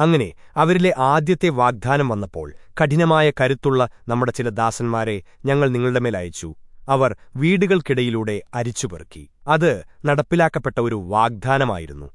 അങ്ങനെ അവരിലെ ആദ്യത്തെ വാഗ്ദാനം വന്നപ്പോൾ കഠിനമായ കരുത്തുള്ള നമ്മുടെ ചില ദാസന്മാരെ ഞങ്ങൾ നിങ്ങളുടെ മേൽ അയച്ചു. അവർ വീടുകൾക്കിടയിലൂടെ അരിച്ചുപെറുക്കി. അത് നടപ്പിലാക്കപ്പെട്ട ഒരു വാഗ്ദാനമായിരുന്നു.